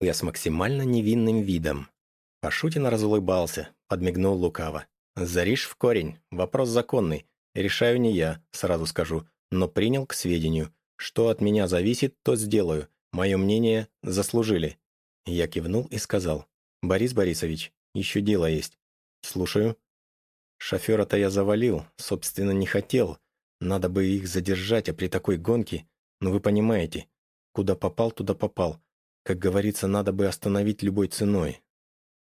я с максимально невинным видом. Пашутин разулыбался, подмигнул лукаво. «Заришь в корень. Вопрос законный. Решаю не я, сразу скажу, но принял к сведению. Что от меня зависит, то сделаю. Мое мнение заслужили». Я кивнул и сказал. «Борис Борисович, еще дело есть». «Слушаю». «Шофера-то я завалил, собственно, не хотел. Надо бы их задержать, а при такой гонке... Ну, вы понимаете, куда попал, туда попал. Как говорится, надо бы остановить любой ценой».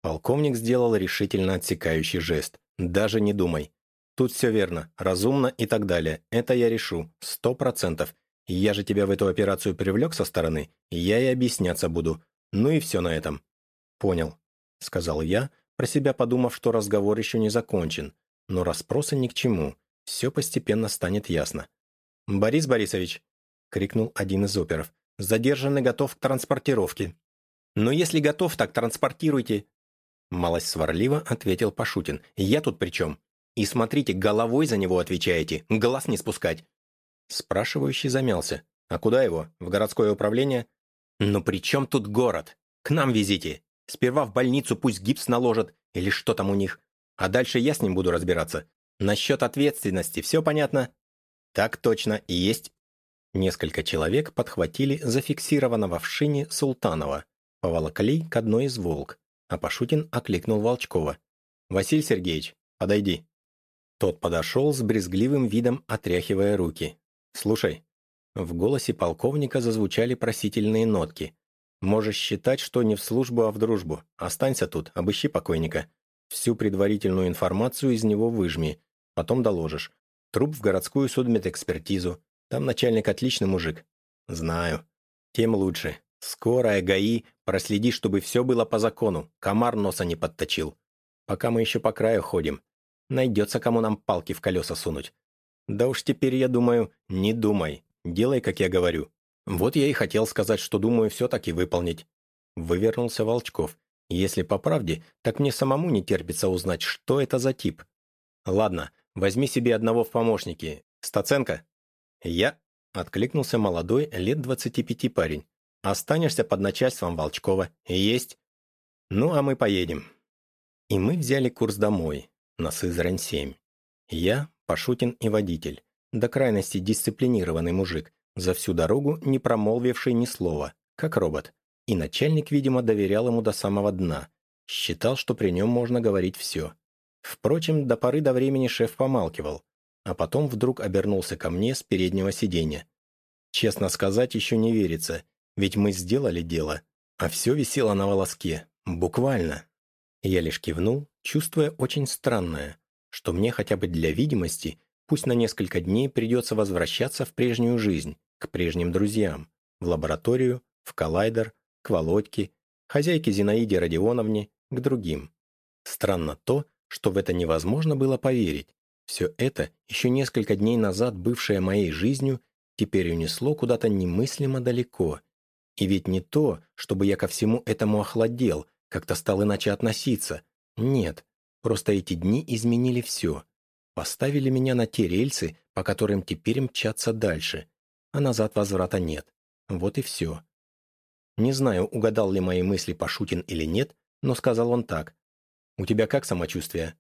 Полковник сделал решительно отсекающий жест. «Даже не думай. Тут все верно, разумно и так далее. Это я решу. Сто процентов. Я же тебя в эту операцию привлек со стороны, я и объясняться буду. Ну и все на этом». «Понял», — сказал я, про себя подумав, что разговор еще не закончен. Но расспросы ни к чему. Все постепенно станет ясно. «Борис Борисович!» — крикнул один из оперов. «Задержанный готов к транспортировке». «Но если готов, так транспортируйте!» Малость сварливо ответил Пашутин. «Я тут при чем? И смотрите, головой за него отвечаете, глаз не спускать». Спрашивающий замялся. «А куда его? В городское управление?» «Ну при чем тут город? К нам везите. Сперва в больницу пусть гипс наложат, или что там у них. А дальше я с ним буду разбираться. Насчет ответственности все понятно?» «Так точно и есть». Несколько человек подхватили зафиксированного в шине Султанова, поволокли к одной из волк, а Пашутин окликнул Волчкова. «Василий Сергеевич, подойди». Тот подошел с брезгливым видом, отряхивая руки. «Слушай». В голосе полковника зазвучали просительные нотки. «Можешь считать, что не в службу, а в дружбу. Останься тут, обыщи покойника. Всю предварительную информацию из него выжми. Потом доложишь. Труп в городскую судмедэкспертизу. Там начальник отличный мужик. Знаю. Тем лучше. Скорая, ГАИ, проследи, чтобы все было по закону. Комар носа не подточил. Пока мы еще по краю ходим. Найдется, кому нам палки в колеса сунуть. Да уж теперь я думаю, не думай. Делай, как я говорю. Вот я и хотел сказать, что думаю все-таки выполнить. Вывернулся Волчков. Если по правде, так мне самому не терпится узнать, что это за тип. Ладно, возьми себе одного в помощники. Стаценко? Я? Откликнулся молодой, лет двадцати пяти парень. Останешься под начальством Волчкова. Есть. Ну, а мы поедем. И мы взяли курс домой, на Сызрань-7. Я, Пашутин и водитель. До крайности дисциплинированный мужик, за всю дорогу не промолвивший ни слова, как робот. И начальник, видимо, доверял ему до самого дна. Считал, что при нем можно говорить все. Впрочем, до поры до времени шеф помалкивал, а потом вдруг обернулся ко мне с переднего сиденья. Честно сказать, еще не верится, ведь мы сделали дело, а все висело на волоске, буквально. Я лишь кивнул, чувствуя очень странное, что мне хотя бы для видимости, пусть на несколько дней придется возвращаться в прежнюю жизнь, к прежним друзьям, в лабораторию, в коллайдер, к Володьке, хозяйке Зинаиде Родионовне, к другим. Странно то, что в это невозможно было поверить. Все это, еще несколько дней назад бывшее моей жизнью, теперь унесло куда-то немыслимо далеко. И ведь не то, чтобы я ко всему этому охладел, как-то стал иначе относиться. Нет, просто эти дни изменили все. Поставили меня на те рельсы, по которым теперь мчаться дальше. А назад возврата нет. Вот и все. Не знаю, угадал ли мои мысли Пашутин или нет, но сказал он так. У тебя как самочувствие?»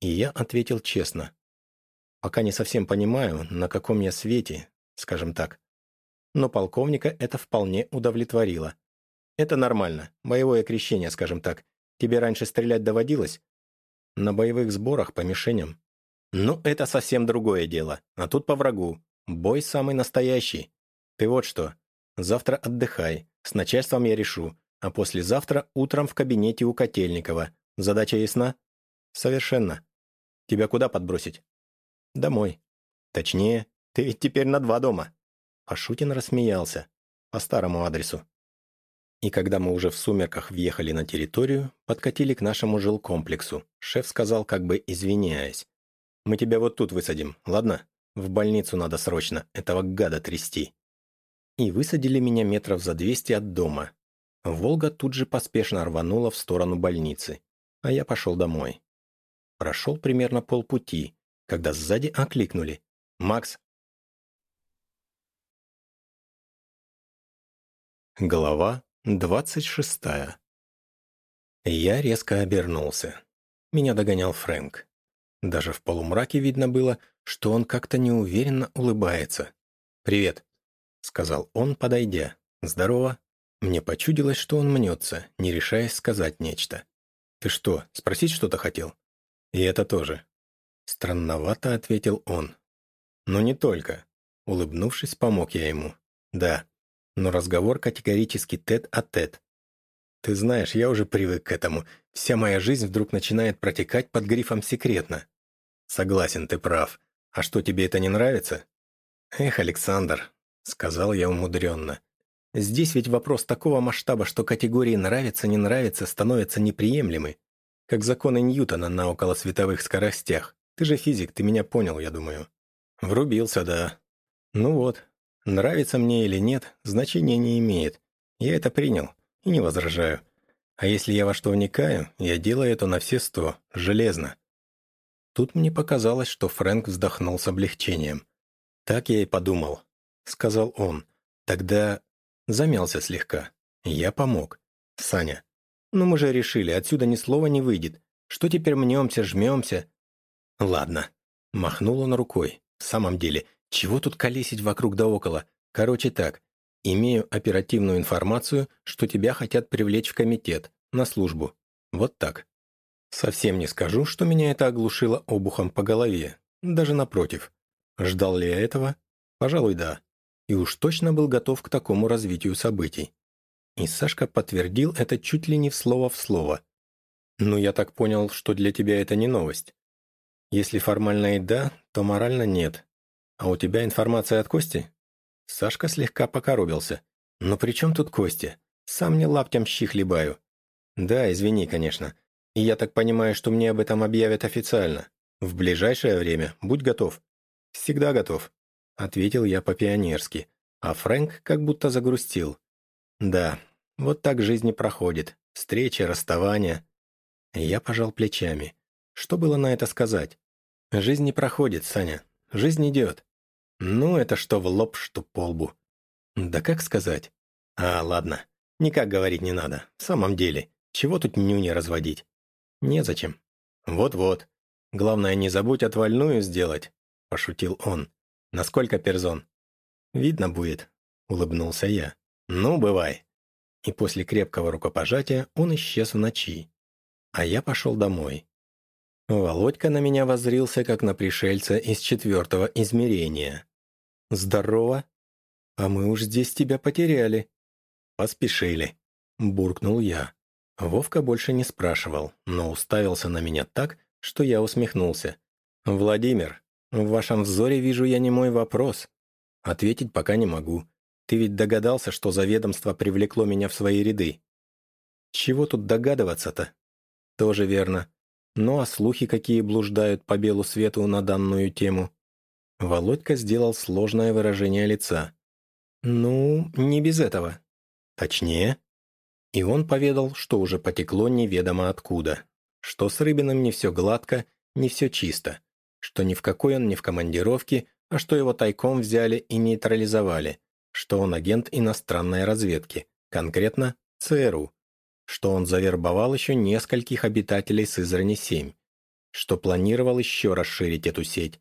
И я ответил честно. «Пока не совсем понимаю, на каком я свете, скажем так. Но полковника это вполне удовлетворило. Это нормально, боевое крещение, скажем так. Тебе раньше стрелять доводилось?» «На боевых сборах по мишеням». «Ну, это совсем другое дело, а тут по врагу. Бой самый настоящий. Ты вот что, завтра отдыхай, с начальством я решу, а послезавтра утром в кабинете у Котельникова, Задача ясна? Совершенно. Тебя куда подбросить? Домой. Точнее, ты ведь теперь на два дома. Ашутин рассмеялся. По старому адресу. И когда мы уже в сумерках въехали на территорию, подкатили к нашему жилкомплексу, шеф сказал, как бы извиняясь. «Мы тебя вот тут высадим, ладно? В больницу надо срочно, этого гада трясти». И высадили меня метров за двести от дома. «Волга» тут же поспешно рванула в сторону больницы а я пошел домой. Прошел примерно полпути, когда сзади окликнули. «Макс!» Глава двадцать шестая. Я резко обернулся. Меня догонял Фрэнк. Даже в полумраке видно было, что он как-то неуверенно улыбается. «Привет», — сказал он, подойдя. «Здорово». Мне почудилось, что он мнется, не решаясь сказать нечто. «Ты что, спросить что-то хотел?» «И это тоже». Странновато ответил он. «Но не только». Улыбнувшись, помог я ему. «Да, но разговор категорически тет-а-тет. Ты знаешь, я уже привык к этому. Вся моя жизнь вдруг начинает протекать под грифом «секретно». Согласен, ты прав. А что, тебе это не нравится? Эх, Александр, сказал я умудренно. Здесь ведь вопрос такого масштаба, что категории «нравится-не нравится» становятся неприемлемы, как законы Ньютона на околосветовых скоростях. Ты же физик, ты меня понял, я думаю. Врубился, да. Ну вот, нравится мне или нет, значения не имеет. Я это принял и не возражаю. А если я во что вникаю, я делаю это на все сто, железно. Тут мне показалось, что Фрэнк вздохнул с облегчением. «Так я и подумал», — сказал он. «Тогда замялся слегка. Я помог. Саня, ну мы же решили, отсюда ни слова не выйдет. Что теперь мнемся, жмемся?» «Ладно», — махнул он рукой. «В самом деле, чего тут колесить вокруг да около? Короче так, Имею оперативную информацию, что тебя хотят привлечь в комитет, на службу. Вот так. Совсем не скажу, что меня это оглушило обухом по голове. Даже напротив. Ждал ли я этого? Пожалуй, да. И уж точно был готов к такому развитию событий. И Сашка подтвердил это чуть ли не в слово в слово. «Ну, я так понял, что для тебя это не новость. Если формально и да, то морально нет. А у тебя информация от Кости?» Сашка слегка покоробился. «Но при чем тут Костя? Сам не лаптем щи хлебаю». «Да, извини, конечно. И я так понимаю, что мне об этом объявят официально. В ближайшее время будь готов». «Всегда готов», — ответил я по-пионерски. А Фрэнк как будто загрустил. «Да, вот так жизнь и проходит. Встречи, расставания». Я пожал плечами. Что было на это сказать? «Жизнь не проходит, Саня. Жизнь идет. Ну, это что в лоб, что по лбу. Да как сказать? А, ладно. Никак говорить не надо. В самом деле, чего тут нюни разводить? Незачем. Вот-вот. Главное, не забудь отвальную сделать, пошутил он. Насколько перзон? Видно будет, улыбнулся я. Ну, бывай. И после крепкого рукопожатия он исчез в ночи. А я пошел домой. Володька на меня воззрился, как на пришельца из четвертого измерения. «Здорово! А мы уж здесь тебя потеряли». «Поспешили», — буркнул я. Вовка больше не спрашивал, но уставился на меня так, что я усмехнулся. «Владимир, в вашем взоре вижу я не мой вопрос. Ответить пока не могу. Ты ведь догадался, что заведомство привлекло меня в свои ряды?» «Чего тут догадываться-то?» «Тоже верно. Ну а слухи какие блуждают по белу свету на данную тему?» Володька сделал сложное выражение лица. «Ну, не без этого. Точнее?» И он поведал, что уже потекло неведомо откуда. Что с Рыбиным не все гладко, не все чисто. Что ни в какой он не в командировке, а что его тайком взяли и нейтрализовали. Что он агент иностранной разведки, конкретно ЦРУ что он завербовал еще нескольких обитателей Сызрани-7, что планировал еще расширить эту сеть.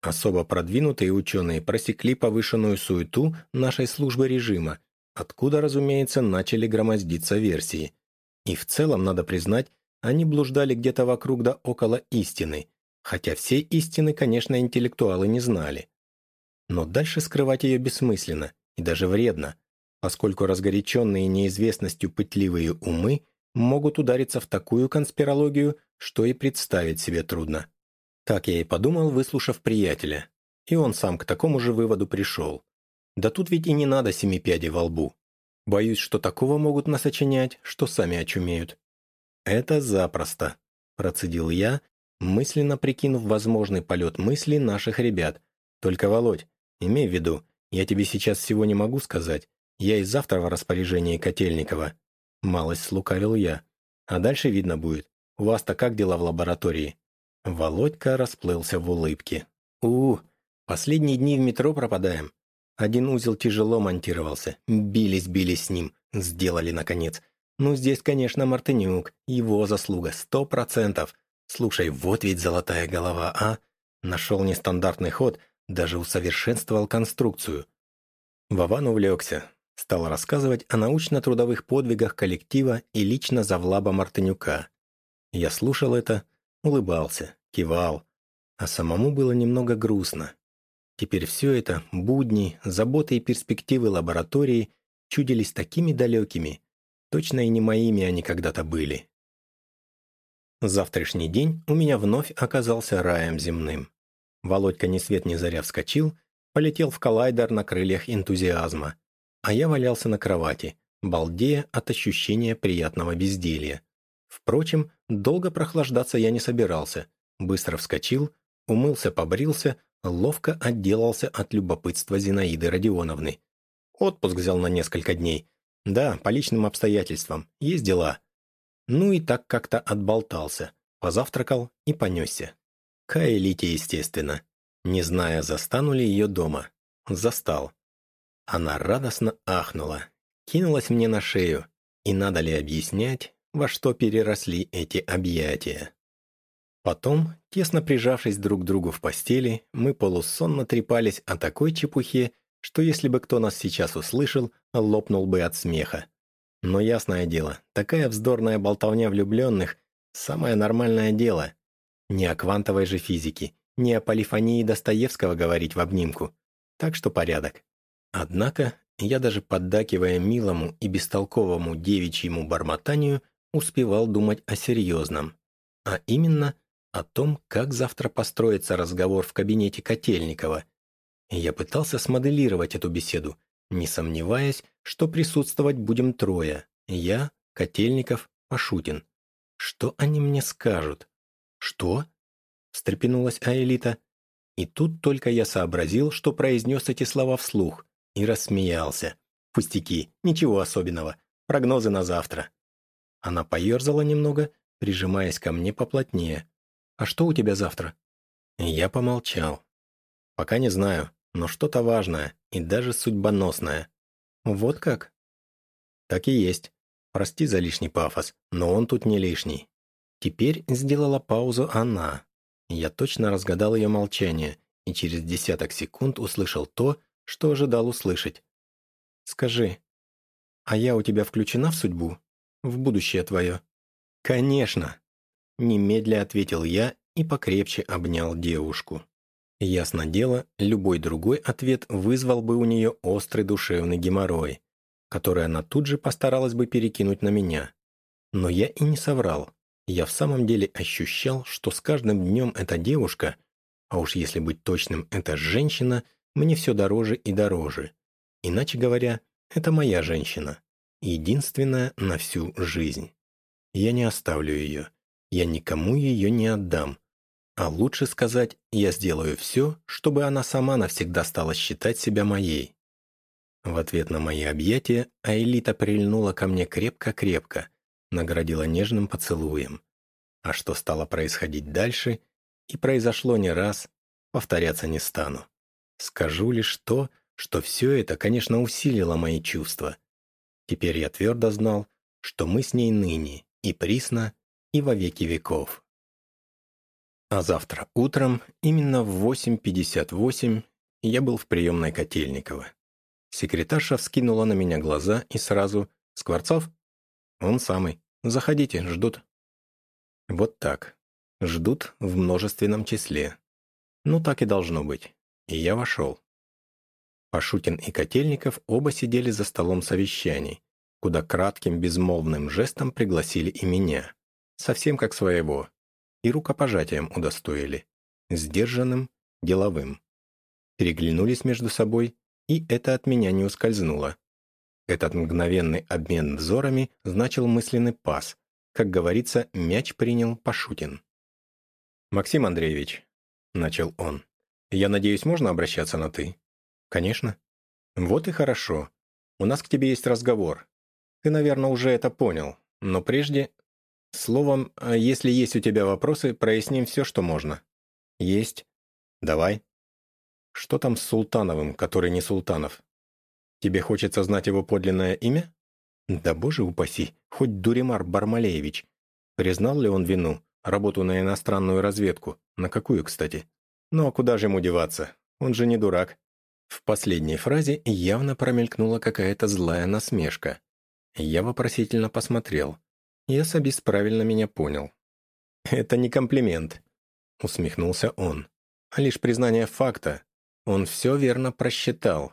Особо продвинутые ученые просекли повышенную суету нашей службы режима, откуда, разумеется, начали громоздиться версии. И в целом, надо признать, они блуждали где-то вокруг да около истины, хотя все истины, конечно, интеллектуалы не знали. Но дальше скрывать ее бессмысленно и даже вредно – поскольку разгоряченные неизвестностью пытливые умы могут удариться в такую конспирологию, что и представить себе трудно. Так я и подумал, выслушав приятеля. И он сам к такому же выводу пришел. Да тут ведь и не надо семи пядей во лбу. Боюсь, что такого могут насочинять, что сами очумеют. «Это запросто», – процедил я, мысленно прикинув возможный полет мысли наших ребят. «Только, Володь, имей в виду, я тебе сейчас всего не могу сказать, я и завтра в распоряжении Котельникова. Малость слукавил я. А дальше видно будет. У вас-то как дела в лаборатории?» Володька расплылся в улыбке. -у последние дни в метро пропадаем. Один узел тяжело монтировался. Бились-бились с ним. Сделали, наконец. Ну, здесь, конечно, Мартынюк. Его заслуга, сто процентов. Слушай, вот ведь золотая голова, а? Нашел нестандартный ход, даже усовершенствовал конструкцию. Вован увлекся. Стал рассказывать о научно-трудовых подвигах коллектива и лично Завлаба Мартынюка. Я слушал это, улыбался, кивал, а самому было немного грустно. Теперь все это, будни, заботы и перспективы лаборатории чудились такими далекими, точно и не моими они когда-то были. Завтрашний день у меня вновь оказался раем земным. Володька ни свет ни заря вскочил, полетел в коллайдер на крыльях энтузиазма, а я валялся на кровати, балдея от ощущения приятного безделья. Впрочем, долго прохлаждаться я не собирался, быстро вскочил, умылся, побрился, ловко отделался от любопытства Зинаиды Родионовны. Отпуск взял на несколько дней. Да, по личным обстоятельствам, есть дела. Ну и так как-то отболтался, позавтракал и понесся. К элите, естественно. Не зная, застану ли ее дома. Застал. Она радостно ахнула, кинулась мне на шею, и надо ли объяснять, во что переросли эти объятия. Потом, тесно прижавшись друг к другу в постели, мы полусонно трепались о такой чепухе, что если бы кто нас сейчас услышал, лопнул бы от смеха. Но ясное дело, такая вздорная болтовня влюбленных – самое нормальное дело. Не о квантовой же физике, не о полифонии Достоевского говорить в обнимку. Так что порядок. Однако, я даже поддакивая милому и бестолковому девичьему бормотанию, успевал думать о серьезном. А именно, о том, как завтра построится разговор в кабинете Котельникова. я пытался смоделировать эту беседу, не сомневаясь, что присутствовать будем трое. Я, Котельников, Пашутин. Что они мне скажут? Что? встрепенулась Аэлита. И тут только я сообразил, что произнес эти слова вслух, и рассмеялся. Пустяки, ничего особенного. Прогнозы на завтра. Она поерзала немного, прижимаясь ко мне поплотнее, «А что у тебя завтра?» Я помолчал. «Пока не знаю, но что-то важное и даже судьбоносное». «Вот как?» «Так и есть. Прости за лишний пафос, но он тут не лишний». Теперь сделала паузу она. Я точно разгадал ее молчание и через десяток секунд услышал то, что ожидал услышать. «Скажи, а я у тебя включена в судьбу? В будущее твое?» «Конечно!» Немедля ответил я и покрепче обнял девушку. Ясно дело, любой другой ответ вызвал бы у нее острый душевный геморрой, который она тут же постаралась бы перекинуть на меня. Но я и не соврал. Я в самом деле ощущал, что с каждым днем эта девушка, а уж если быть точным, эта женщина, мне все дороже и дороже. Иначе говоря, это моя женщина. Единственная на всю жизнь. Я не оставлю ее я никому ее не отдам. А лучше сказать, я сделаю все, чтобы она сама навсегда стала считать себя моей. В ответ на мои объятия Аэлита прильнула ко мне крепко-крепко, наградила нежным поцелуем. А что стало происходить дальше, и произошло не раз, повторяться не стану. Скажу лишь то, что все это, конечно, усилило мои чувства. Теперь я твердо знал, что мы с ней ныне и присно и во веки веков. А завтра утром, именно в 8.58, я был в приемной Котельникова. Секретарша вскинула на меня глаза и сразу «Скворцов?» «Он самый. Заходите, ждут». Вот так. Ждут в множественном числе. Ну, так и должно быть. И я вошел. Пашутин и Котельников оба сидели за столом совещаний, куда кратким безмолвным жестом пригласили и меня совсем как своего, и рукопожатием удостоили, сдержанным, деловым. Переглянулись между собой, и это от меня не ускользнуло. Этот мгновенный обмен взорами значил мысленный пас. Как говорится, мяч принял Пашутин. «Максим Андреевич», — начал он, — «я надеюсь, можно обращаться на «ты»?» «Конечно». «Вот и хорошо. У нас к тебе есть разговор. Ты, наверное, уже это понял, но прежде Словом, а если есть у тебя вопросы, проясним все, что можно. Есть. Давай. Что там с Султановым, который не Султанов? Тебе хочется знать его подлинное имя? Да боже упаси, хоть Дуримар Бармалеевич. Признал ли он вину, работу на иностранную разведку? На какую, кстати? Ну а куда же ему деваться? Он же не дурак. В последней фразе явно промелькнула какая-то злая насмешка. Я вопросительно посмотрел. И особист правильно меня понял. «Это не комплимент», — усмехнулся он, «а лишь признание факта. Он все верно просчитал.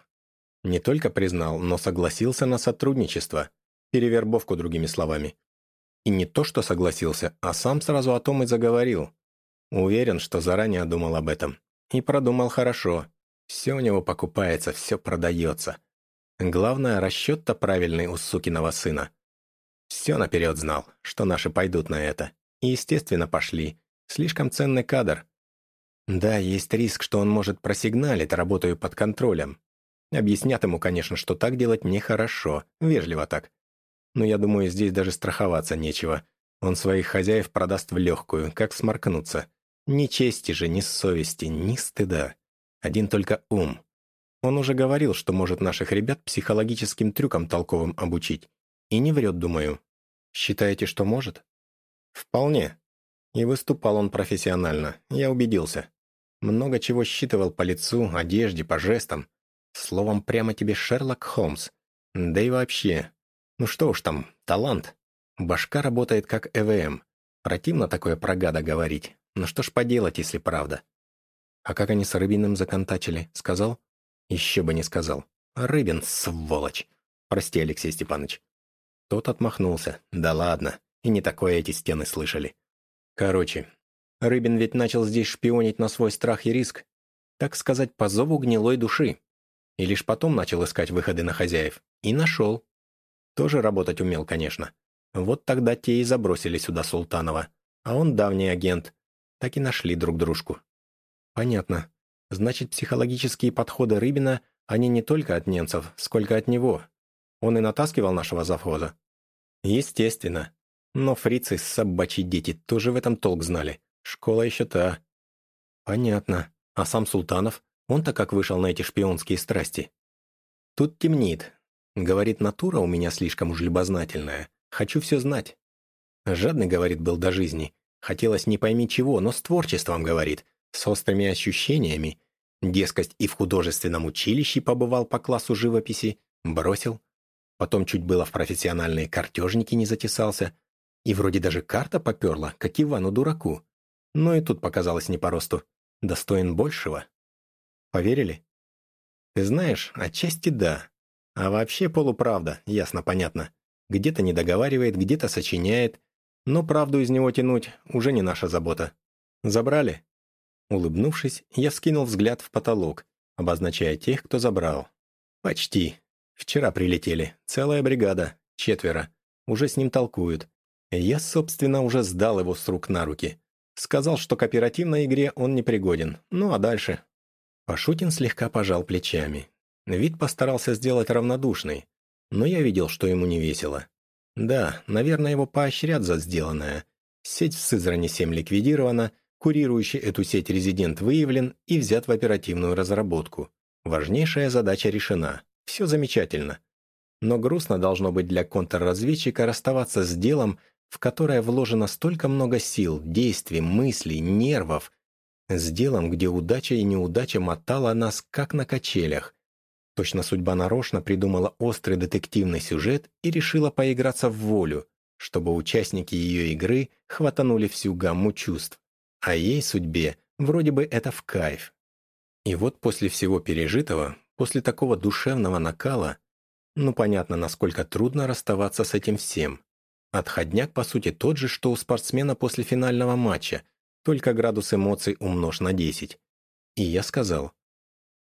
Не только признал, но согласился на сотрудничество. Перевербовку, другими словами. И не то, что согласился, а сам сразу о том и заговорил. Уверен, что заранее думал об этом. И продумал хорошо. Все у него покупается, все продается. Главное, расчет-то правильный у сукиного сына. Все наперед знал, что наши пойдут на это. И, естественно, пошли. Слишком ценный кадр. Да, есть риск, что он может просигналить, работаю под контролем. Объяснят ему, конечно, что так делать нехорошо, вежливо так. Но я думаю, здесь даже страховаться нечего. Он своих хозяев продаст в легкую, как сморкнуться. Ни чести же, ни совести, ни стыда. Один только ум. Он уже говорил, что может наших ребят психологическим трюкам толковым обучить. И не врет, думаю. Считаете, что может? Вполне. И выступал он профессионально, я убедился. Много чего считывал по лицу, одежде, по жестам. Словом, прямо тебе Шерлок Холмс. Да и вообще. Ну что уж там, талант. Башка работает как ЭВМ. Противно такое про гада говорить. Но что ж поделать, если правда? А как они с Рыбиным законтачили, сказал? Еще бы не сказал. Рыбин, сволочь. Прости, Алексей Степанович. Тот отмахнулся. Да ладно. И не такое эти стены слышали. Короче, Рыбин ведь начал здесь шпионить на свой страх и риск. Так сказать, по зову гнилой души. И лишь потом начал искать выходы на хозяев. И нашел. Тоже работать умел, конечно. Вот тогда те и забросили сюда Султанова. А он давний агент. Так и нашли друг дружку. Понятно. Значит, психологические подходы Рыбина, они не только от немцев, сколько от него. Он и натаскивал нашего завхоза. Естественно. Но фрицы, собачьи дети, тоже в этом толк знали. Школа еще та. Понятно. А сам Султанов? Он-то как вышел на эти шпионские страсти? Тут темнит. Говорит, натура у меня слишком уж любознательная. Хочу все знать. Жадный, говорит, был до жизни. Хотелось не пойми чего, но с творчеством, говорит. С острыми ощущениями. Дескать, и в художественном училище побывал по классу живописи. Бросил. Потом чуть было в профессиональные картежники не затесался. И вроде даже карта поперла, как Ивану-дураку. Но и тут показалось не по росту. Достоин большего. Поверили? Ты знаешь, отчасти да. А вообще полуправда, ясно-понятно. Где-то не договаривает, где-то сочиняет. Но правду из него тянуть уже не наша забота. Забрали? Улыбнувшись, я вскинул взгляд в потолок, обозначая тех, кто забрал. Почти. Вчера прилетели. Целая бригада. Четверо. Уже с ним толкуют. Я, собственно, уже сдал его с рук на руки. Сказал, что к оперативной игре он не пригоден. Ну а дальше? Пашутин слегка пожал плечами. Вид постарался сделать равнодушный. Но я видел, что ему не весело. Да, наверное, его поощрят за сделанное. Сеть в Сызрани 7 ликвидирована, курирующий эту сеть резидент выявлен и взят в оперативную разработку. Важнейшая задача решена. Все замечательно. Но грустно должно быть для контрразведчика расставаться с делом, в которое вложено столько много сил, действий, мыслей, нервов, с делом, где удача и неудача мотала нас, как на качелях. Точно судьба нарочно придумала острый детективный сюжет и решила поиграться в волю, чтобы участники ее игры хватанули всю гамму чувств. А ей судьбе вроде бы это в кайф. И вот после всего пережитого После такого душевного накала, ну понятно, насколько трудно расставаться с этим всем. Отходняк, по сути, тот же, что у спортсмена после финального матча, только градус эмоций умножь на 10. И я сказал,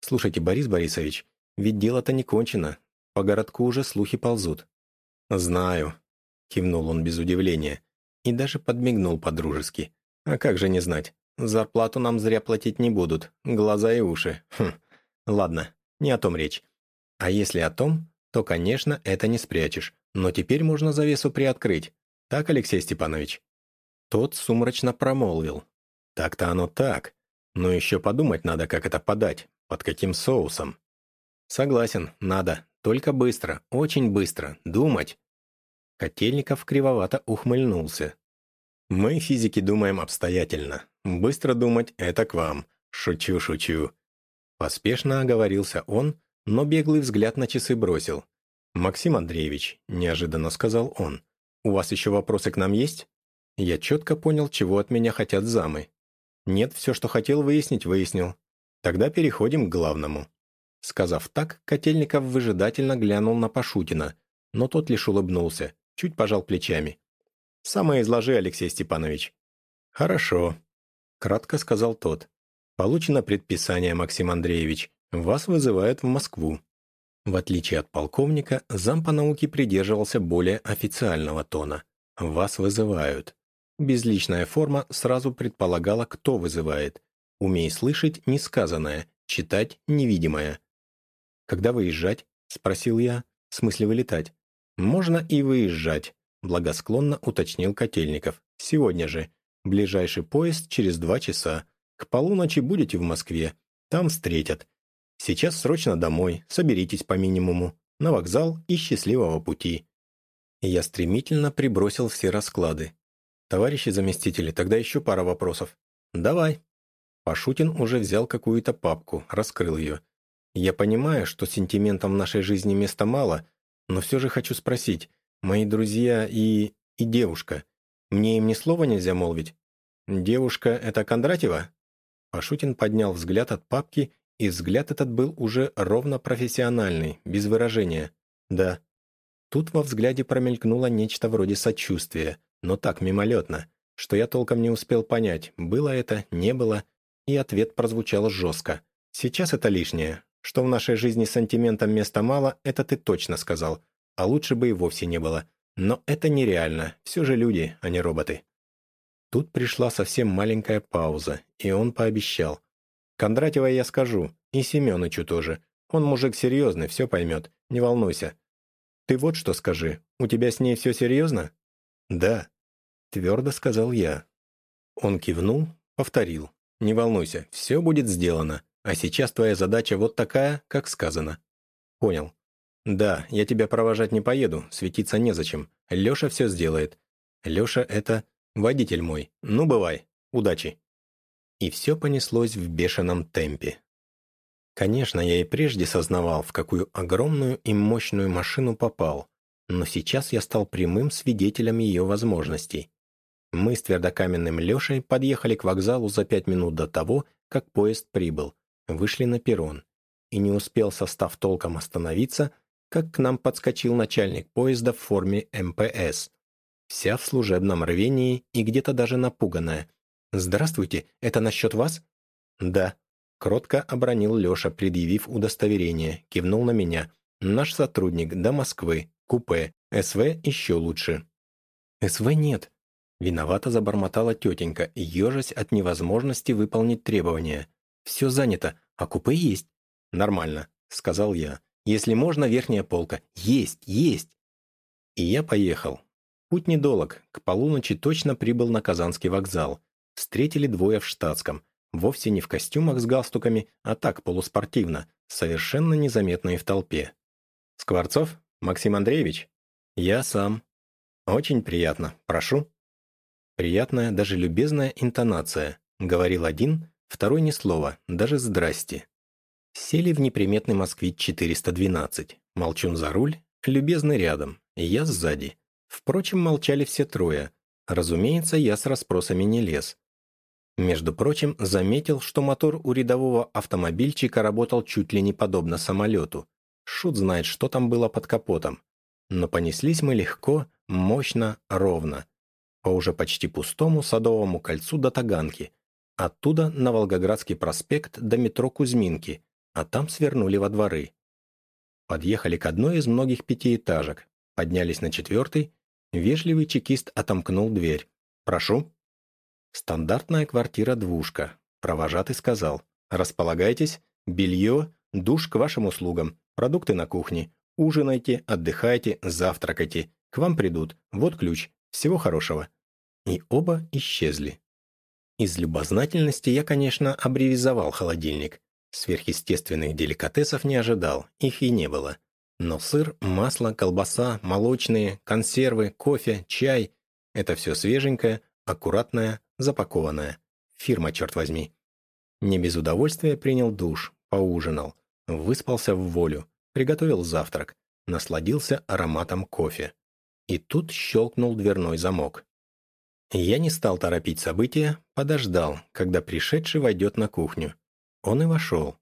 «Слушайте, Борис Борисович, ведь дело-то не кончено, по городку уже слухи ползут». «Знаю», — кивнул он без удивления, и даже подмигнул по-дружески. «А как же не знать? Зарплату нам зря платить не будут, глаза и уши. Хм. Ладно, не о том речь. А если о том, то, конечно, это не спрячешь, но теперь можно завесу приоткрыть. Так, Алексей Степанович?» Тот сумрачно промолвил. «Так-то оно так. Но еще подумать надо, как это подать, под каким соусом». «Согласен, надо. Только быстро, очень быстро. Думать. Котельников кривовато ухмыльнулся. «Мы, физики, думаем обстоятельно. Быстро думать — это к вам. Шучу, шучу». Поспешно оговорился он, но беглый взгляд на часы бросил. «Максим Андреевич», — неожиданно сказал он, — «у вас еще вопросы к нам есть?» Я четко понял, чего от меня хотят замы. Нет, все, что хотел выяснить, выяснил. Тогда переходим к главному. Сказав так, Котельников выжидательно глянул на Пашутина, но тот лишь улыбнулся, чуть пожал плечами. «Самое изложи, Алексей Степанович». «Хорошо», — кратко сказал тот. «Получено предписание, Максим Андреевич. Вас вызывают в Москву». В отличие от полковника, зам по науке придерживался более официального тона. «Вас вызывают». Безличная форма сразу предполагала, кто вызывает. Умей слышать несказанное, читать невидимое. «Когда выезжать?» — спросил я. «В смысле вылетать?» «Можно и выезжать», — благосклонно уточнил Котельников. «Сегодня же. Ближайший поезд через два часа. К полуночи будете в Москве. Там встретят. Сейчас срочно домой, соберитесь по минимуму. На вокзал и счастливого пути». Я стремительно прибросил все расклады. «Товарищи заместители, тогда еще пара вопросов». «Давай». Пашутин уже взял какую-то папку, раскрыл ее. «Я понимаю, что сентиментам в нашей жизни места мало, но все же хочу спросить. Мои друзья и... и девушка. Мне им ни слова нельзя молвить? Девушка — это Кондратьева?» Пашутин поднял взгляд от папки, и взгляд этот был уже ровно профессиональный, без выражения. «Да». Тут во взгляде промелькнуло нечто вроде сочувствия, но так мимолетно, что я толком не успел понять, было это, не было, и ответ прозвучал жестко. «Сейчас это лишнее. Что в нашей жизни сантиментом места мало, это ты точно сказал, а лучше бы и вовсе не было. Но это нереально, все же люди, а не роботы». Тут пришла совсем маленькая пауза, и он пообещал. «Кондратьева я скажу, и Семеновичу тоже. Он мужик серьезный, все поймет, не волнуйся. Ты вот что скажи, у тебя с ней все серьезно?» «Да», — твердо сказал я. Он кивнул, повторил. «Не волнуйся, все будет сделано, а сейчас твоя задача вот такая, как сказано». «Понял. Да, я тебя провожать не поеду, светиться незачем. Леша все сделает. Леша — это водитель мой. Ну, бывай. Удачи». И все понеслось в бешеном темпе. Конечно, я и прежде сознавал, в какую огромную и мощную машину попал, но сейчас я стал прямым свидетелем ее возможностей. Мы с твердокаменным Лешей подъехали к вокзалу за пять минут до того, как поезд прибыл, вышли на перрон. И не успел состав толком остановиться, как к нам подскочил начальник поезда в форме МПС. Вся в служебном рвении и где-то даже напуганная. «Здравствуйте, это насчет вас?» «Да», — кротко обронил Леша, предъявив удостоверение, кивнул на меня. «Наш сотрудник до Москвы, Купе. СВ еще лучше». «СВ нет», — виновато забормотала тетенька, ежась от невозможности выполнить требования. «Все занято, а купе есть». «Нормально», — сказал я. «Если можно, верхняя полка. Есть, есть». И я поехал. Путь недолог. К полуночи точно прибыл на Казанский вокзал. Встретили двое в штатском. Вовсе не в костюмах с галстуками, а так полуспортивно, совершенно незаметные в толпе. «Скворцов?» «Максим Андреевич?» «Я сам». «Очень приятно. Прошу». Приятная, даже любезная интонация. Говорил один, второй ни слова, даже «здрасте». Сели в неприметный «Москвич-412». Молчун за руль, любезный рядом, я сзади. Впрочем, молчали все трое. Разумеется, я с расспросами не лез. Между прочим, заметил, что мотор у рядового автомобильчика работал чуть ли не подобно самолету. Шут знает, что там было под капотом. Но понеслись мы легко, мощно, ровно. По уже почти пустому Садовому кольцу до Таганки. Оттуда на Волгоградский проспект до метро Кузьминки, а там свернули во дворы. Подъехали к одной из многих пятиэтажек, поднялись на четвертый, вежливый чекист отомкнул дверь. «Прошу». Стандартная квартира-двушка. Провожатый сказал. «Располагайтесь, белье, душ к вашим услугам. Продукты на кухне. Ужинайте, отдыхайте, завтракайте. К вам придут. Вот ключ. Всего хорошего». И оба исчезли. Из любознательности я, конечно, аббревизовал холодильник. Сверхъестественных деликатесов не ожидал, их и не было. Но сыр, масло, колбаса, молочные, консервы, кофе, чай – это все свеженькое, аккуратное, запакованное. Фирма, черт возьми. Не без удовольствия принял душ, поужинал, выспался в волю, приготовил завтрак, насладился ароматом кофе. И тут щелкнул дверной замок. Я не стал торопить события, подождал, когда пришедший войдет на кухню. Он и вошел.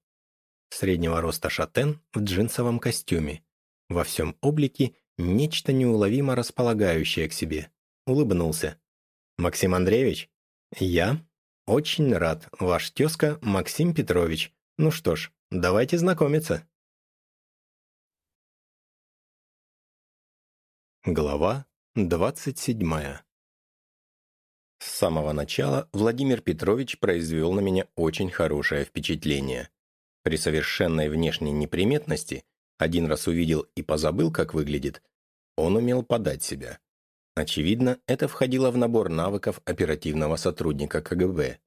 Среднего роста шатен в джинсовом костюме. Во всем облике нечто неуловимо располагающее к себе. Улыбнулся. «Максим Андреевич?» «Я?» «Очень рад. Ваш тезка Максим Петрович. Ну что ж, давайте знакомиться». Глава двадцать седьмая С самого начала Владимир Петрович произвел на меня очень хорошее впечатление. При совершенной внешней неприметности, один раз увидел и позабыл, как выглядит, он умел подать себя. Очевидно, это входило в набор навыков оперативного сотрудника КГБ.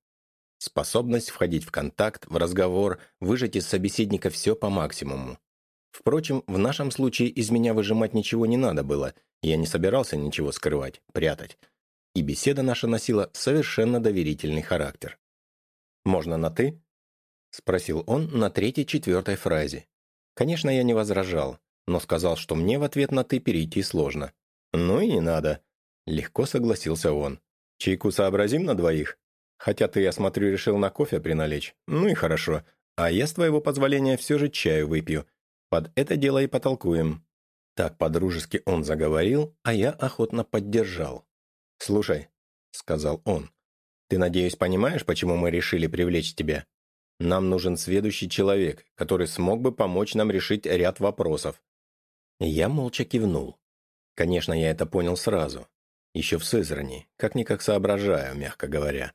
Способность входить в контакт, в разговор, выжать из собеседника все по максимуму. Впрочем, в нашем случае из меня выжимать ничего не надо было, я не собирался ничего скрывать, прятать. И беседа наша носила совершенно доверительный характер. «Можно на «ты»?» — спросил он на третьей-четвертой фразе. Конечно, я не возражал, но сказал, что мне в ответ на «ты» перейти сложно. «Ну и не надо», — легко согласился он. «Чайку сообразим на двоих? Хотя ты, я смотрю, решил на кофе приналечь. Ну и хорошо. А я, с твоего позволения, все же чаю выпью. Под это дело и потолкуем». Так по-дружески он заговорил, а я охотно поддержал. «Слушай», — сказал он, — «ты, надеюсь, понимаешь, почему мы решили привлечь тебя? Нам нужен следующий человек, который смог бы помочь нам решить ряд вопросов». Я молча кивнул. Конечно, я это понял сразу. Еще в Сызрани, как-никак соображаю, мягко говоря.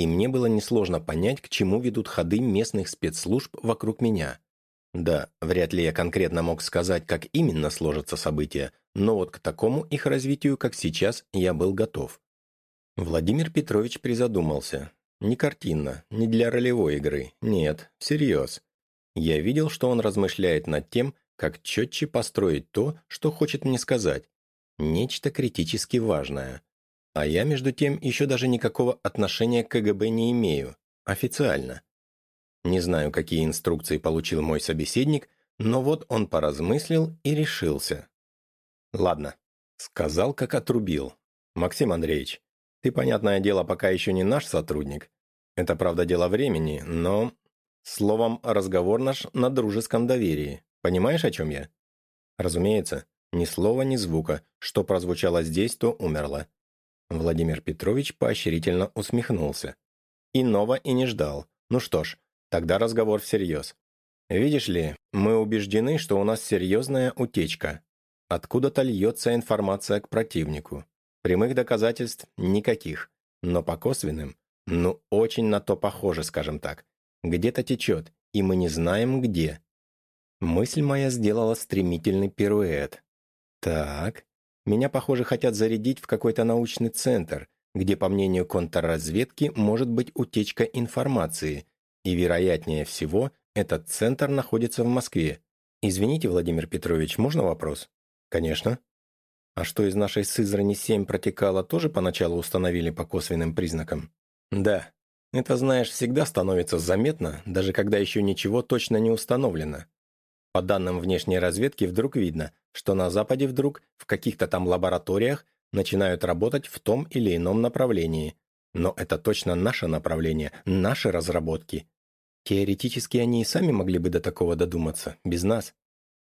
И мне было несложно понять, к чему ведут ходы местных спецслужб вокруг меня. Да, вряд ли я конкретно мог сказать, как именно сложатся события, но вот к такому их развитию, как сейчас, я был готов. Владимир Петрович призадумался. Не картинно, не для ролевой игры, нет, всерьез. Я видел, что он размышляет над тем, как четче построить то, что хочет мне сказать. Нечто критически важное. А я, между тем, еще даже никакого отношения к КГБ не имею. Официально. Не знаю, какие инструкции получил мой собеседник, но вот он поразмыслил и решился. «Ладно», — сказал, как отрубил. «Максим Андреевич, ты, понятное дело, пока еще не наш сотрудник. Это, правда, дело времени, но... Словом, разговор наш на дружеском доверии. Понимаешь, о чем я?» «Разумеется, ни слова, ни звука. Что прозвучало здесь, то умерло». Владимир Петрович поощрительно усмехнулся. Иного и не ждал. Ну что ж, Тогда разговор всерьез. Видишь ли, мы убеждены, что у нас серьезная утечка. Откуда-то льется информация к противнику. Прямых доказательств никаких, но по косвенным, ну очень на то похоже, скажем так. Где-то течет, и мы не знаем где. Мысль моя сделала стремительный пируэт. Так, меня, похоже, хотят зарядить в какой-то научный центр, где, по мнению контрразведки, может быть утечка информации, и, вероятнее всего, этот центр находится в Москве. Извините, Владимир Петрович, можно вопрос? Конечно. А что из нашей Сызрани-7 протекало, тоже поначалу установили по косвенным признакам? Да. Это, знаешь, всегда становится заметно, даже когда еще ничего точно не установлено. По данным внешней разведки вдруг видно, что на Западе вдруг в каких-то там лабораториях начинают работать в том или ином направлении, но это точно наше направление, наши разработки. Теоретически они и сами могли бы до такого додуматься, без нас.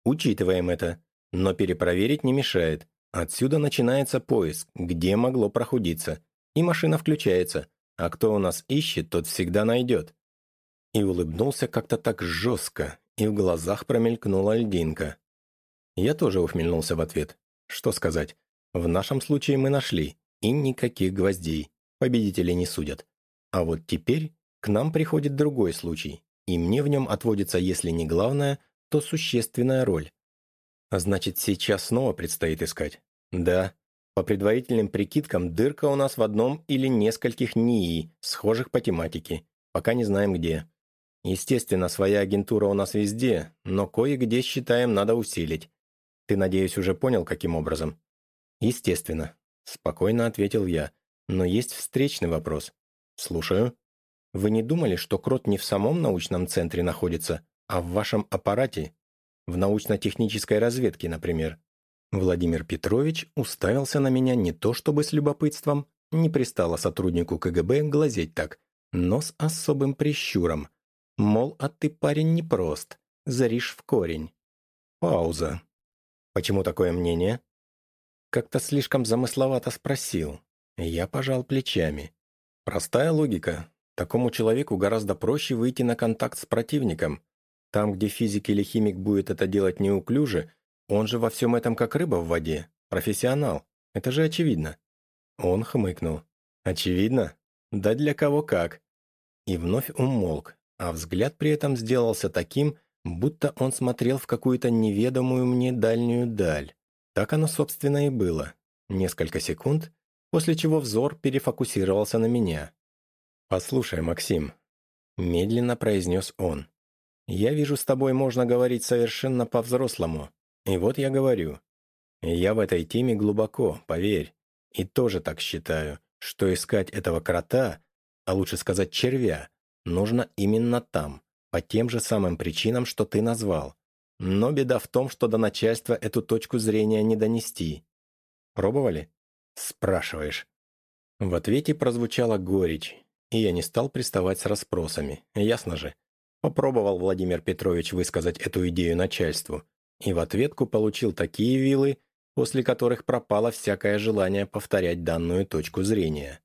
Учитываем это. Но перепроверить не мешает. Отсюда начинается поиск, где могло прохудиться. И машина включается. А кто у нас ищет, тот всегда найдет. И улыбнулся как-то так жестко, и в глазах промелькнула льдинка. Я тоже ухмыльнулся в ответ. Что сказать? В нашем случае мы нашли, и никаких гвоздей. Победители не судят. А вот теперь к нам приходит другой случай, и мне в нем отводится, если не главная, то существенная роль. Значит, сейчас снова предстоит искать. Да, по предварительным прикидкам, дырка у нас в одном или нескольких НИИ, схожих по тематике. Пока не знаем где. Естественно, своя агентура у нас везде, но кое-где, считаем, надо усилить. Ты, надеюсь, уже понял, каким образом?» «Естественно», — спокойно ответил я. «Но есть встречный вопрос». «Слушаю». «Вы не думали, что крот не в самом научном центре находится, а в вашем аппарате? В научно-технической разведке, например?» Владимир Петрович уставился на меня не то чтобы с любопытством, не пристало сотруднику КГБ глазеть так, но с особым прищуром. Мол, а ты парень непрост, заришь в корень. Пауза. Почему такое мнение? Как-то слишком замысловато спросил. Я пожал плечами. Простая логика. Такому человеку гораздо проще выйти на контакт с противником. Там, где физик или химик будет это делать неуклюже, он же во всем этом как рыба в воде. Профессионал. Это же очевидно. Он хмыкнул. «Очевидно? Да для кого как». И вновь умолк, а взгляд при этом сделался таким, будто он смотрел в какую-то неведомую мне дальнюю даль. Так оно, собственно, и было. Несколько секунд, после чего взор перефокусировался на меня. «Послушай, Максим», — медленно произнес он, «я вижу, с тобой можно говорить совершенно по-взрослому. И вот я говорю. Я в этой теме глубоко, поверь. И тоже так считаю, что искать этого крота, а лучше сказать червя, нужно именно там, по тем же самым причинам, что ты назвал. Но беда в том, что до начальства эту точку зрения не донести. Пробовали? Спрашиваешь. В ответе прозвучала горечь, и я не стал приставать с расспросами. Ясно же. Попробовал Владимир Петрович высказать эту идею начальству, и в ответку получил такие вилы, после которых пропало всякое желание повторять данную точку зрения.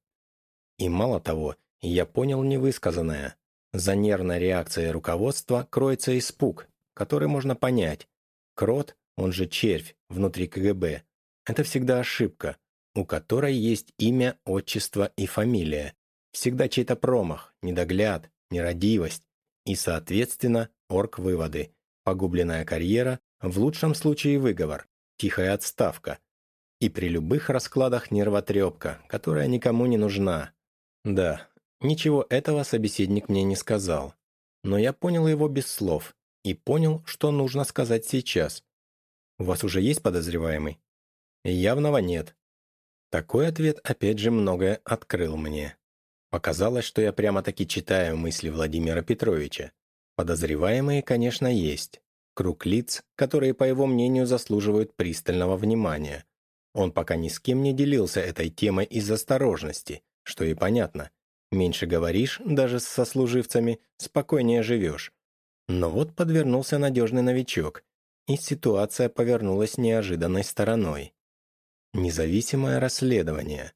И мало того, я понял невысказанное. За нервной реакцией руководства кроется испуг, который можно понять. Крот, он же червь, внутри КГБ, это всегда ошибка, у которой есть имя, отчество и фамилия. Всегда чей-то промах, недогляд, нерадивость и, соответственно, орг-выводы, погубленная карьера, в лучшем случае выговор тихая отставка. И при любых раскладах нервотрепка, которая никому не нужна. Да, ничего этого собеседник мне не сказал. Но я понял его без слов и понял, что нужно сказать сейчас. «У вас уже есть подозреваемый?» «Явного нет». Такой ответ опять же многое открыл мне. Показалось, что я прямо-таки читаю мысли Владимира Петровича. Подозреваемые, конечно, есть круг лиц, которые, по его мнению, заслуживают пристального внимания. Он пока ни с кем не делился этой темой из осторожности, что и понятно. Меньше говоришь, даже с сослуживцами, спокойнее живешь. Но вот подвернулся надежный новичок, и ситуация повернулась неожиданной стороной. Независимое расследование.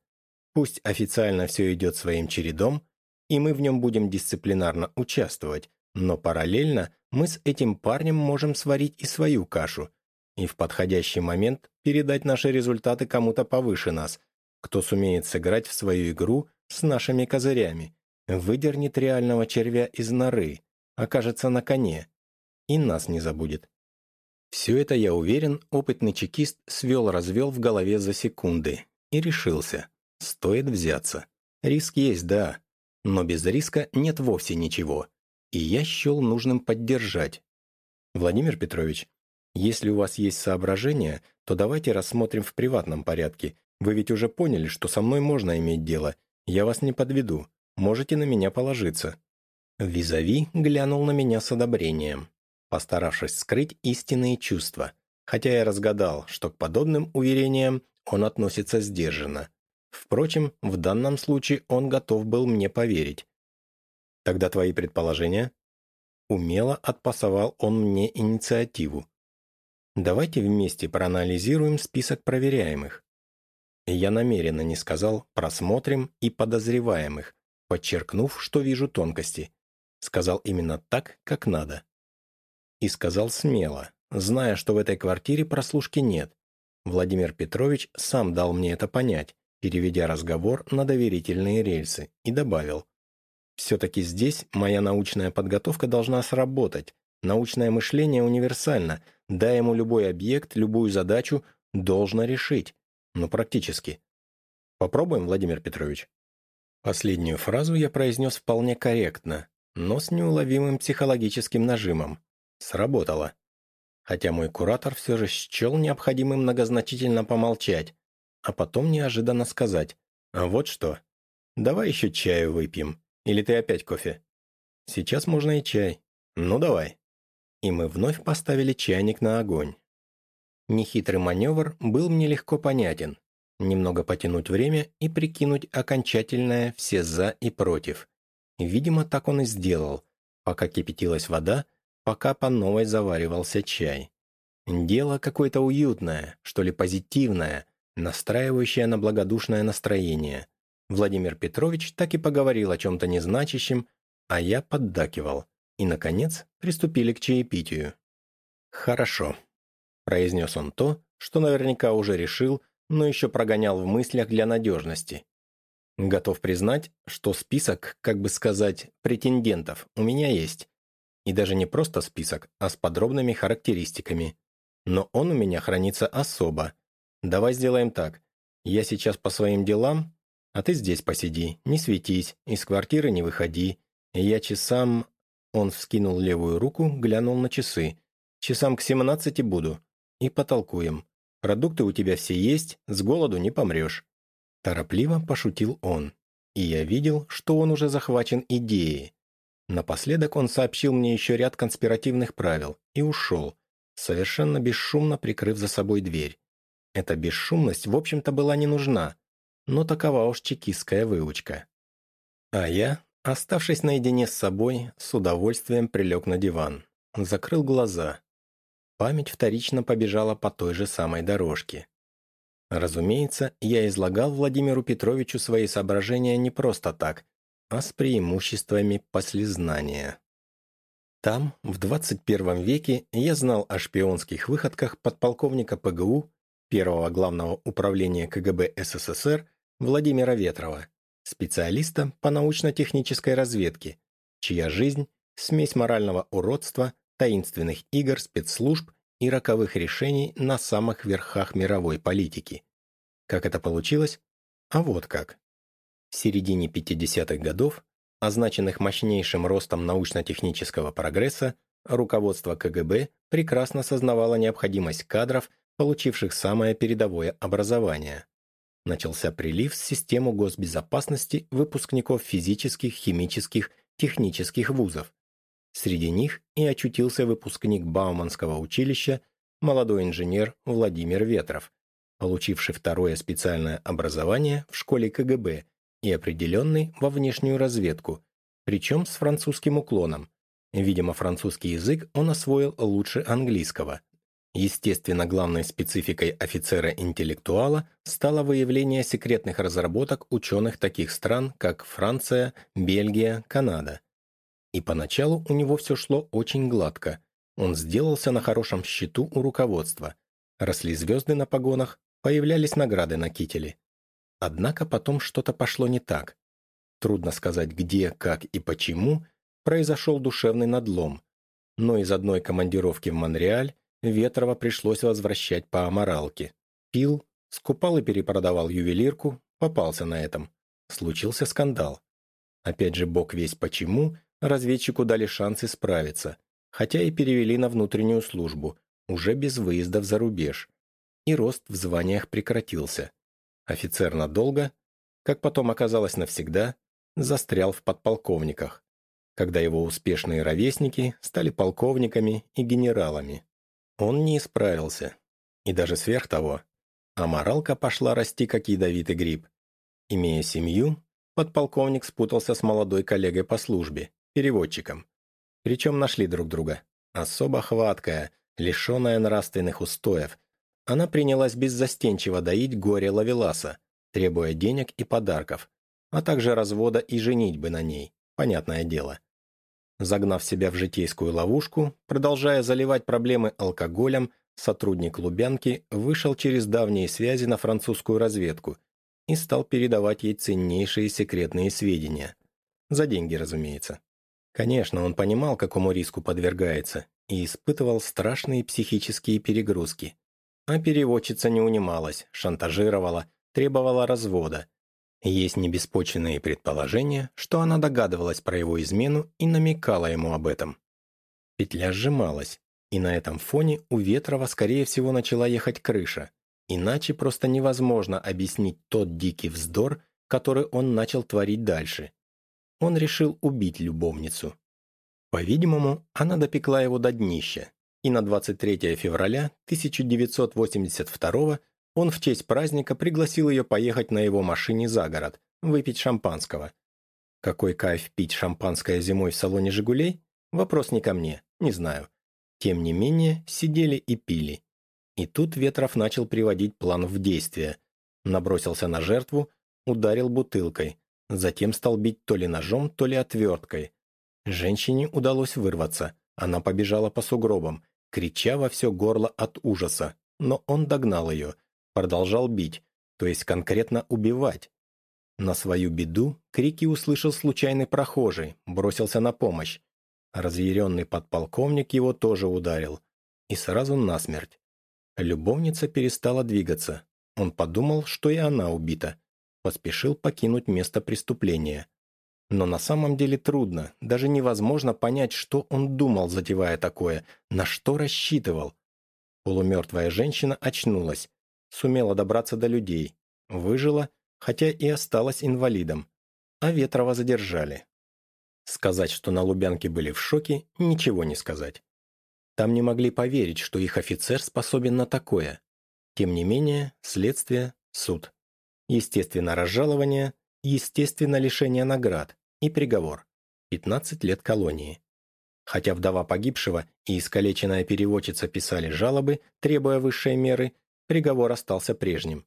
Пусть официально все идет своим чередом, и мы в нем будем дисциплинарно участвовать, но параллельно мы с этим парнем можем сварить и свою кашу, и в подходящий момент передать наши результаты кому-то повыше нас, кто сумеет сыграть в свою игру с нашими козырями, выдернет реального червя из норы, окажется на коне и нас не забудет. Все это, я уверен, опытный чекист свел-развел в голове за секунды и решился. Стоит взяться. Риск есть, да, но без риска нет вовсе ничего и я счел нужным поддержать. Владимир Петрович, если у вас есть соображения, то давайте рассмотрим в приватном порядке. Вы ведь уже поняли, что со мной можно иметь дело. Я вас не подведу. Можете на меня положиться». Визави глянул на меня с одобрением, постаравшись скрыть истинные чувства, хотя я разгадал, что к подобным уверениям он относится сдержанно. Впрочем, в данном случае он готов был мне поверить, Тогда твои предположения? Умело отпасовал он мне инициативу. Давайте вместе проанализируем список проверяемых. Я намеренно не сказал «просмотрим» и «подозреваемых», подчеркнув, что вижу тонкости. Сказал именно так, как надо. И сказал смело, зная, что в этой квартире прослушки нет. Владимир Петрович сам дал мне это понять, переведя разговор на доверительные рельсы, и добавил. Все-таки здесь моя научная подготовка должна сработать. Научное мышление универсально. Дай ему любой объект, любую задачу, должно решить. Ну, практически. Попробуем, Владимир Петрович? Последнюю фразу я произнес вполне корректно, но с неуловимым психологическим нажимом. Сработало. хотя мой куратор все же счел необходимым многозначительно помолчать, а потом неожиданно сказать «А вот что, давай еще чаю выпьем, или ты опять кофе?» «Сейчас можно и чай. Ну давай». И мы вновь поставили чайник на огонь. Нехитрый маневр был мне легко понятен. Немного потянуть время и прикинуть окончательное все «за» и «против». Видимо, так он и сделал, пока кипятилась вода, пока по новой заваривался чай. Дело какое-то уютное, что ли позитивное, настраивающее на благодушное настроение. Владимир Петрович так и поговорил о чем-то незначащем, а я поддакивал. И, наконец, приступили к чаепитию. «Хорошо», — произнес он то, что наверняка уже решил, но еще прогонял в мыслях для надежности. Готов признать, что список, как бы сказать, претендентов у меня есть, и даже не просто список, а с подробными характеристиками. Но он у меня хранится особо. Давай сделаем так. Я сейчас по своим делам, а ты здесь посиди, не светись, из квартиры не выходи. Я часам...» Он вскинул левую руку, глянул на часы. «Часам к семнадцати буду. И потолкуем. Продукты у тебя все есть, с голоду не помрешь». Торопливо пошутил он. И я видел, что он уже захвачен идеей. Напоследок он сообщил мне еще ряд конспиративных правил и ушел, совершенно бесшумно прикрыв за собой дверь. Эта бесшумность, в общем-то, была не нужна, но такова уж чекистская выучка. А я, оставшись наедине с собой, с удовольствием прилег на диван, закрыл глаза. Память вторично побежала по той же самой дорожке. Разумеется, я излагал Владимиру Петровичу свои соображения не просто так, а с преимуществами послезнания. Там, в 21 веке, я знал о шпионских выходках подполковника ПГУ, первого главного управления КГБ СССР Владимира Ветрова, специалиста по научно-технической разведке, чья жизнь – смесь морального уродства, таинственных игр, спецслужб и роковых решений на самых верхах мировой политики. Как это получилось? А вот как. В середине 50-х годов, означенных мощнейшим ростом научно-технического прогресса, руководство КГБ прекрасно сознавало необходимость кадров, получивших самое передовое образование. Начался прилив в систему госбезопасности выпускников физических, химических, технических вузов. Среди них и очутился выпускник Бауманского училища, молодой инженер Владимир Ветров, получивший второе специальное образование в школе КГБ и определенный во внешнюю разведку, причем с французским уклоном. Видимо, французский язык он освоил лучше английского. Естественно, главной спецификой офицера-интеллектуала стало выявление секретных разработок ученых таких стран, как Франция, Бельгия, Канада. И поначалу у него все шло очень гладко. Он сделался на хорошем счету у руководства. Росли звезды на погонах, появлялись награды на кителе. Однако потом что-то пошло не так. Трудно сказать, где, как и почему произошел душевный надлом, но из одной командировки в Монреаль Ветрова пришлось возвращать по аморалке. Пил, скупал и перепродавал ювелирку, попался на этом. Случился скандал. Опять же, бог весь почему, разведчику дали шансы справиться, хотя и перевели на внутреннюю службу, уже без выездов за рубеж. И рост в званиях прекратился. Офицер надолго, как потом оказалось навсегда, застрял в подполковниках, когда его успешные ровесники стали полковниками и генералами. Он не исправился, и даже сверх того, а моралка пошла расти, как ядовитый гриб. Имея семью, подполковник спутался с молодой коллегой по службе, переводчиком. Причем нашли друг друга. Особо хваткая, лишенная нравственных устоев, она принялась беззастенчиво доить горе Лавеласа, требуя денег и подарков, а также развода и женитьбы на ней, понятное дело. Загнав себя в житейскую ловушку, продолжая заливать проблемы алкоголем, сотрудник Лубянки вышел через давние связи на французскую разведку и стал передавать ей ценнейшие секретные сведения. За деньги, разумеется. Конечно, он понимал, какому риску подвергается, и испытывал страшные психические перегрузки. А переводчица не унималась, шантажировала, требовала развода. Есть небеспочвенные предположения, что она догадывалась про его измену и намекала ему об этом. Петля сжималась, И на этом фоне у Ветрова, скорее всего, начала ехать крыша. Иначе просто невозможно объяснить тот дикий вздор, который он начал творить дальше. Он решил убить любовницу. По-видимому, она допекла его до днища, и на 23 февраля 1982 он в честь праздника пригласил ее поехать на его машине за город, выпить шампанского. Какой кайф пить шампанское зимой в салоне «Жигулей»? Вопрос не ко мне, не знаю. Тем не менее, сидели и пили. И тут Ветров начал приводить план в действие. Набросился на жертву, ударил бутылкой, затем стал бить то ли ножом, то ли отверткой. Женщине удалось вырваться, она побежала по сугробам, крича во все горло от ужаса, но он догнал ее, продолжал бить, то есть конкретно убивать. На свою беду крики услышал случайный прохожий, бросился на помощь. Разъяренный подполковник его тоже ударил. И сразу насмерть. Любовница перестала двигаться. Он подумал, что и она убита. Поспешил покинуть место преступления. Но на самом деле трудно, даже невозможно понять, что он думал, затевая такое, на что рассчитывал. Полумертвая женщина очнулась, сумела добраться до людей, выжила, хотя и осталась инвалидом, а Ветрова задержали. Сказать, что на Лубянке были в шоке, ничего не сказать. Там не могли поверить, что их офицер способен на такое. Тем не менее, следствие, суд. Естественно, разжалование, естественно, лишение наград и приговор. 15 лет колонии. Хотя вдова погибшего и искалеченная переводчица писали жалобы, требуя высшей меры, приговор остался прежним.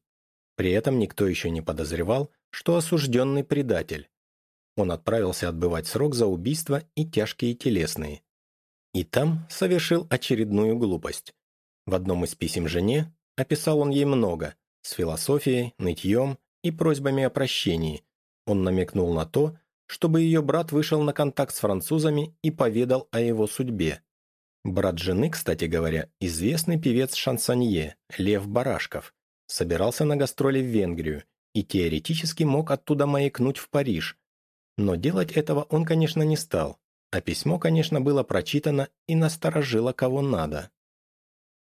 При этом никто еще не подозревал, что осужденный предатель. Он отправился отбывать срок за убийство и тяжкие телесные. И там совершил очередную глупость. В одном из писем жене описал он ей много, с философией, нытьем и просьбами о прощении. Он намекнул на то, чтобы ее брат вышел на контакт с французами и поведал о его судьбе. Брат жены, кстати говоря, известный певец-шансонье Лев Барашков, собирался на гастроли в Венгрию и теоретически мог оттуда маякнуть в Париж. Но делать этого он, конечно, не стал, а письмо, конечно, было прочитано и насторожило кого надо.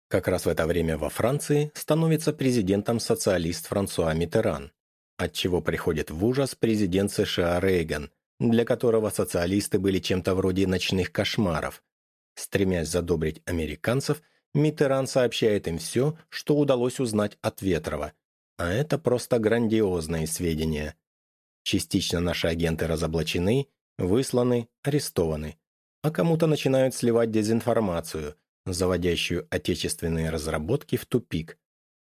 Как раз в это время во Франции становится президентом социалист Франсуа Миттеран, отчего приходит в ужас президент США Рейган, для которого социалисты были чем-то вроде ночных кошмаров. Стремясь задобрить американцев, Миттеран сообщает им все, что удалось узнать от Ветрова. А это просто грандиозные сведения. Частично наши агенты разоблачены, высланы, арестованы, а кому-то начинают сливать дезинформацию, заводящую отечественные разработки в тупик.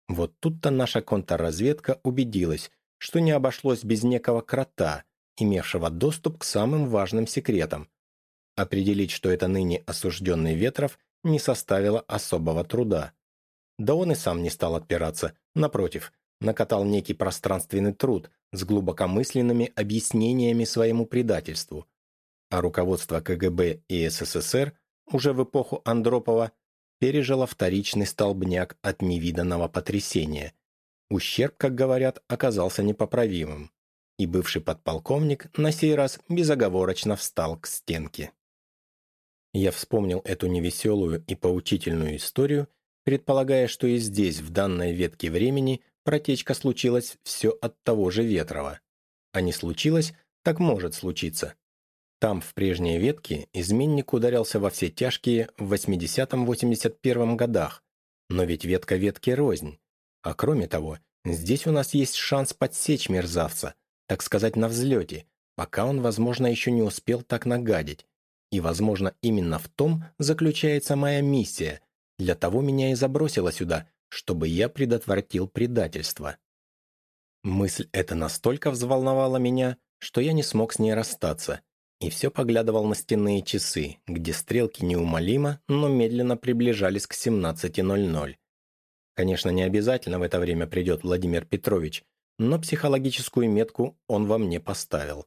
Вот тут-то наша контрразведка убедилась, что не обошлось без некого крота, имевшего доступ к самым важным секретам. Определить, что это ныне осужденный Ветров, не составило особого труда. Да он и сам не стал отпираться, напротив, накатал некий пространственный труд, с глубокомысленными объяснениями своему предательству, а руководство КГБ и СССР уже в эпоху Андропова пережило вторичный столбняк от невиданного потрясения. Ущерб, как говорят, оказался непоправимым, и бывший подполковник на сей раз безоговорочно встал к стенке. Я вспомнил эту невеселую и поучительную историю, предполагая, что и здесь, в данной ветке времени, Протечка случилась все от того же Ветрова. А не случилось, так может случиться. Там, в прежней ветке, изменник ударился во все тяжкие в 80-81 годах. Но ведь ветка ветки рознь. А кроме того, здесь у нас есть шанс подсечь мерзавца, так сказать, на взлете, пока он, возможно, еще не успел так нагадить. И, возможно, именно в том заключается моя миссия. Для того меня и забросило сюда, чтобы я предотвратил предательство. Мысль эта настолько взволновала меня, что я не смог с ней расстаться, и все поглядывал на стенные часы, где стрелки неумолимо, но медленно приближались к 17.00. Конечно, не обязательно в это время придет Владимир Петрович, но психологическую метку он во мне поставил.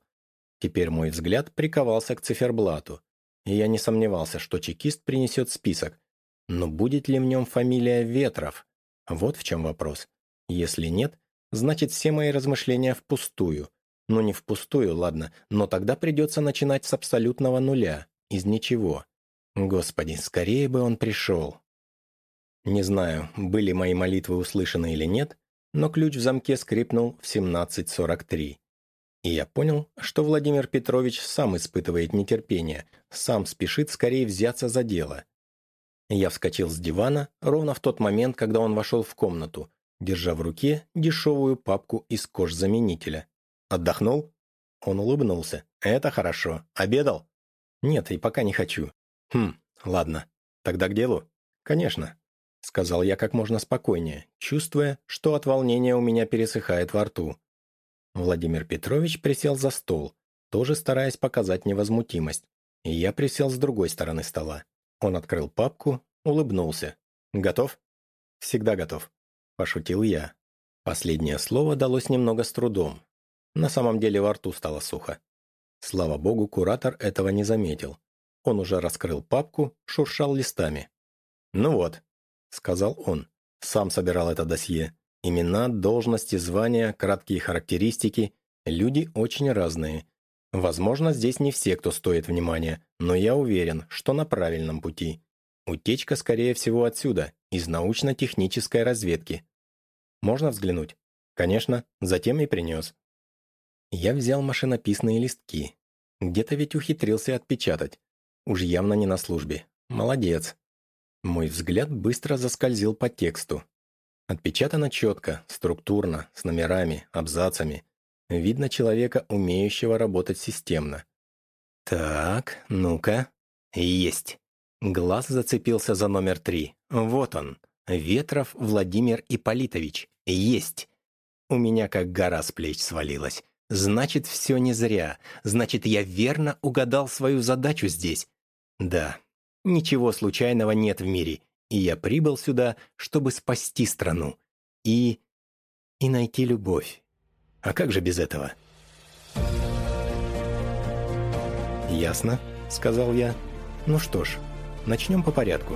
Теперь мой взгляд приковался к циферблату, и я не сомневался, что чекист принесет список. Но будет ли в нем фамилия Ветров? Вот в чем вопрос. Если нет, значит все мои размышления впустую. Ну не впустую, ладно, но тогда придется начинать с абсолютного нуля, из ничего. Господи, скорее бы он пришел. Не знаю, были мои молитвы услышаны или нет, но ключ в замке скрипнул в 17.43. И я понял, что Владимир Петрович сам испытывает нетерпение, сам спешит скорее взяться за дело. Я вскочил с дивана ровно в тот момент, когда он вошел в комнату, держа в руке дешевую папку из кожзаменителя. «Отдохнул?» Он улыбнулся. «Это хорошо. Обедал?» «Нет, и пока не хочу». «Хм, ладно. Тогда к делу?» «Конечно», — сказал я как можно спокойнее, чувствуя, что от волнения у меня пересыхает во рту. Владимир Петрович присел за стол, тоже стараясь показать невозмутимость, и я присел с другой стороны стола. Он открыл папку, улыбнулся. «Готов?» «Всегда готов», – пошутил я. Последнее слово далось немного с трудом. На самом деле во рту стало сухо. Слава богу, куратор этого не заметил. Он уже раскрыл папку, шуршал листами. «Ну вот», — сказал он, — «сам собирал это досье. Имена, должности, звания, краткие характеристики. Люди очень разные. Возможно, здесь не все, кто стоит внимания, но я уверен, что на правильном пути. Утечка, скорее всего, отсюда, из научно-технической разведки. Можно взглянуть? Конечно, затем и принес. Я взял машинописные листки. Где-то ведь ухитрился отпечатать. Уж явно не на службе. Молодец. Мой взгляд быстро заскользил по тексту. Отпечатано четко, структурно, с номерами, абзацами. Видно человека, умеющего работать системно. Так, ну-ка. Есть. Глаз зацепился за номер три. Вот он. Ветров Владимир Ипполитович. Есть. У меня как гора с плеч свалилась. Значит, все не зря. Значит, я верно угадал свою задачу здесь. Да, ничего случайного нет в мире и я прибыл сюда, чтобы спасти страну. И... и найти любовь. А как же без этого? «Ясно», — сказал я. «Ну что ж, начнем по порядку».